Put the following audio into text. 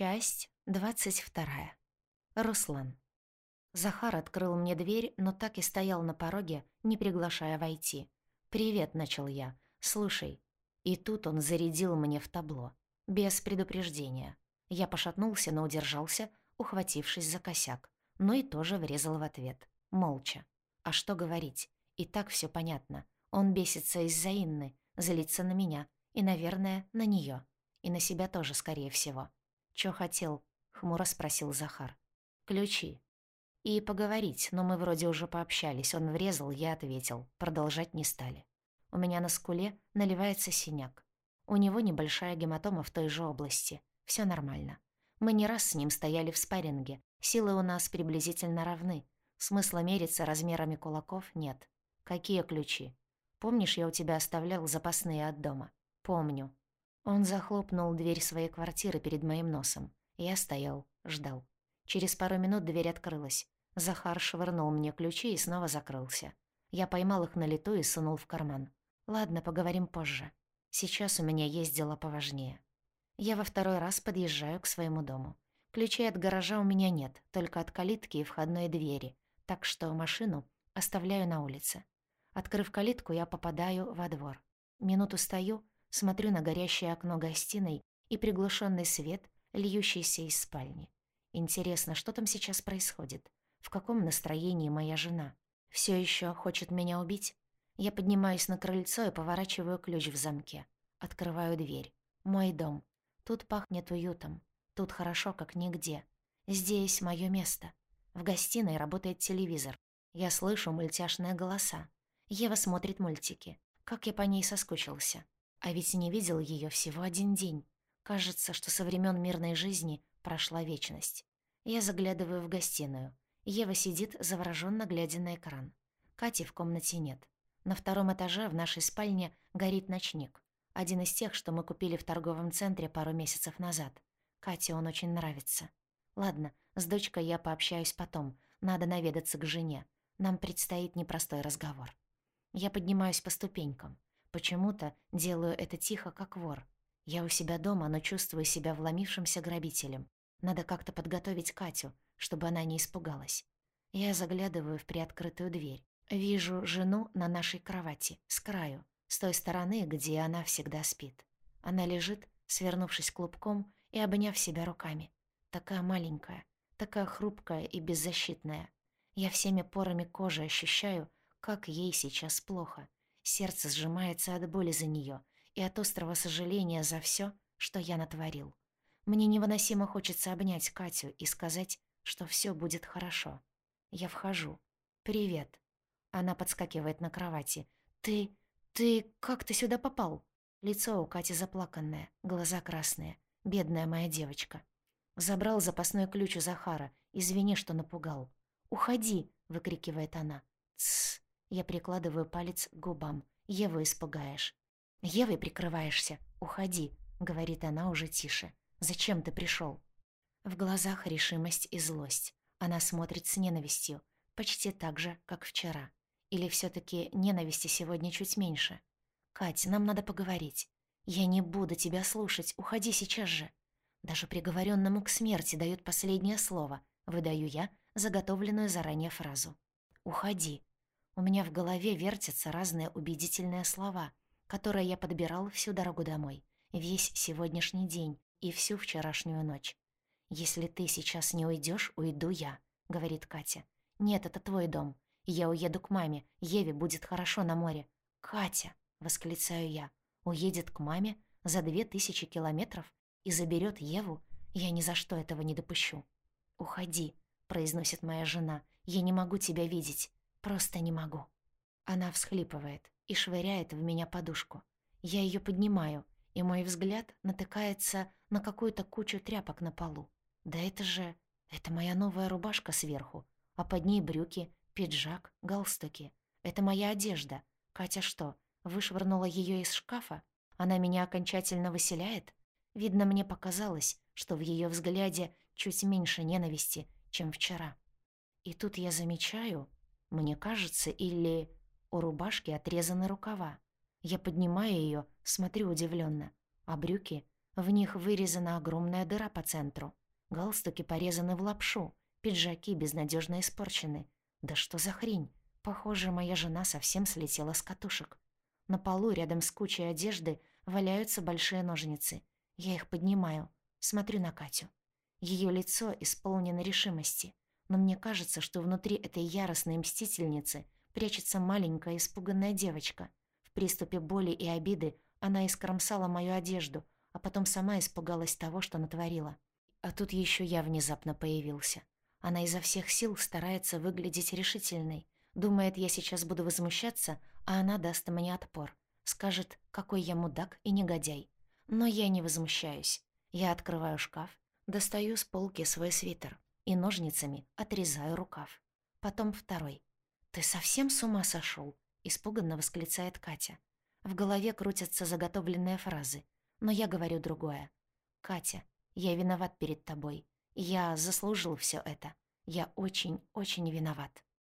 Часть двадцать вторая. Руслан. Захар открыл мне дверь, но так и стоял на пороге, не приглашая войти. «Привет», — начал я. «Слушай». И тут он зарядил мне в табло. Без предупреждения. Я пошатнулся, но удержался, ухватившись за косяк. Но и тоже врезал в ответ. Молча. А что говорить? И так все понятно. Он бесится из-за Инны, злится на меня. И, наверное, на нее, И на себя тоже, скорее всего. «Чё хотел?» — хмуро спросил Захар. «Ключи». «И поговорить, но мы вроде уже пообщались. Он врезал, я ответил. Продолжать не стали. У меня на скуле наливается синяк. У него небольшая гематома в той же области. Все нормально. Мы не раз с ним стояли в спарринге. Силы у нас приблизительно равны. Смысла мериться размерами кулаков нет. Какие ключи? Помнишь, я у тебя оставлял запасные от дома? Помню. Он захлопнул дверь своей квартиры перед моим носом. Я стоял, ждал. Через пару минут дверь открылась. Захар швырнул мне ключи и снова закрылся. Я поймал их на лету и сунул в карман. «Ладно, поговорим позже. Сейчас у меня есть дела поважнее». Я во второй раз подъезжаю к своему дому. Ключей от гаража у меня нет, только от калитки и входной двери, так что машину оставляю на улице. Открыв калитку, я попадаю во двор. Минуту стою, Смотрю на горящее окно гостиной и приглушенный свет, льющийся из спальни. Интересно, что там сейчас происходит? В каком настроении моя жена? Все еще хочет меня убить? Я поднимаюсь на крыльцо и поворачиваю ключ в замке. Открываю дверь. Мой дом. Тут пахнет уютом. Тут хорошо, как нигде. Здесь мое место. В гостиной работает телевизор. Я слышу мультяшные голоса. Ева смотрит мультики. Как я по ней соскучился. А ведь не видел ее всего один день. Кажется, что со времен мирной жизни прошла вечность. Я заглядываю в гостиную. Ева сидит, завороженно глядя на экран. Кати в комнате нет. На втором этаже в нашей спальне горит ночник. Один из тех, что мы купили в торговом центре пару месяцев назад. Кате он очень нравится. Ладно, с дочкой я пообщаюсь потом. Надо наведаться к жене. Нам предстоит непростой разговор. Я поднимаюсь по ступенькам. Почему-то делаю это тихо, как вор. Я у себя дома, но чувствую себя вломившимся грабителем. Надо как-то подготовить Катю, чтобы она не испугалась. Я заглядываю в приоткрытую дверь. Вижу жену на нашей кровати, с краю, с той стороны, где она всегда спит. Она лежит, свернувшись клубком и обняв себя руками. Такая маленькая, такая хрупкая и беззащитная. Я всеми порами кожи ощущаю, как ей сейчас плохо — Сердце сжимается от боли за нее и от острого сожаления за все, что я натворил. Мне невыносимо хочется обнять Катю и сказать, что все будет хорошо. Я вхожу. «Привет». Она подскакивает на кровати. «Ты... ты... как ты сюда попал?» Лицо у Кати заплаканное, глаза красные. Бедная моя девочка. Забрал запасной ключ у Захара. Извини, что напугал. «Уходи!» — выкрикивает она. «Тссс!» Я прикладываю палец к губам. «Еву испугаешь». «Евой прикрываешься. Уходи», — говорит она уже тише. «Зачем ты пришел? В глазах решимость и злость. Она смотрит с ненавистью, почти так же, как вчера. Или все таки ненависти сегодня чуть меньше? «Кать, нам надо поговорить. Я не буду тебя слушать, уходи сейчас же». Даже приговоренному к смерти дают последнее слово, выдаю я заготовленную заранее фразу. «Уходи», у меня в голове вертятся разные убедительные слова, которые я подбирал всю дорогу домой, весь сегодняшний день и всю вчерашнюю ночь. «Если ты сейчас не уйдешь, уйду я», — говорит Катя. «Нет, это твой дом. Я уеду к маме. Еве будет хорошо на море». «Катя!» — восклицаю я. «Уедет к маме за две тысячи километров и заберет Еву? Я ни за что этого не допущу». «Уходи», — произносит моя жена. «Я не могу тебя видеть. Просто не могу. Она всхлипывает и швыряет в меня подушку. Я ее поднимаю, и мой взгляд натыкается на какую-то кучу тряпок на полу. Да это же... Это моя новая рубашка сверху, а под ней брюки, пиджак, галстуки. Это моя одежда. Катя что, вышвырнула ее из шкафа? Она меня окончательно выселяет? Видно, мне показалось, что в ее взгляде чуть меньше ненависти, чем вчера. И тут я замечаю, мне кажется, или у рубашки отрезаны рукава. Я поднимаю ее, смотрю удивленно, а брюки... В них вырезана огромная дыра по центру. Галстуки порезаны в лапшу, пиджаки безнадежно испорчены. Да что за хрень? Похоже, моя жена совсем слетела с катушек. На полу рядом с кучей одежды валяются большие ножницы. Я их поднимаю, смотрю на Катю. Ее лицо исполнено решимости, но мне кажется, что внутри этой яростной мстительницы прячется маленькая испуганная девочка. В приступе боли и обиды она искромсала мою одежду, а потом сама испугалась того, что натворила. А тут еще я внезапно появился. Она изо всех сил старается выглядеть решительной. Думает, я сейчас буду возмущаться, а она даст мне отпор. Скажет, какой я мудак и негодяй. Но я не возмущаюсь. Я открываю шкаф, достаю с полки свой свитер и ножницами отрезаю рукав. Потом второй. «Ты совсем с ума сошел? испуганно восклицает Катя. В голове крутятся заготовленные фразы, но я говорю другое. «Катя, я виноват перед тобой. Я заслужил все это. Я очень-очень виноват».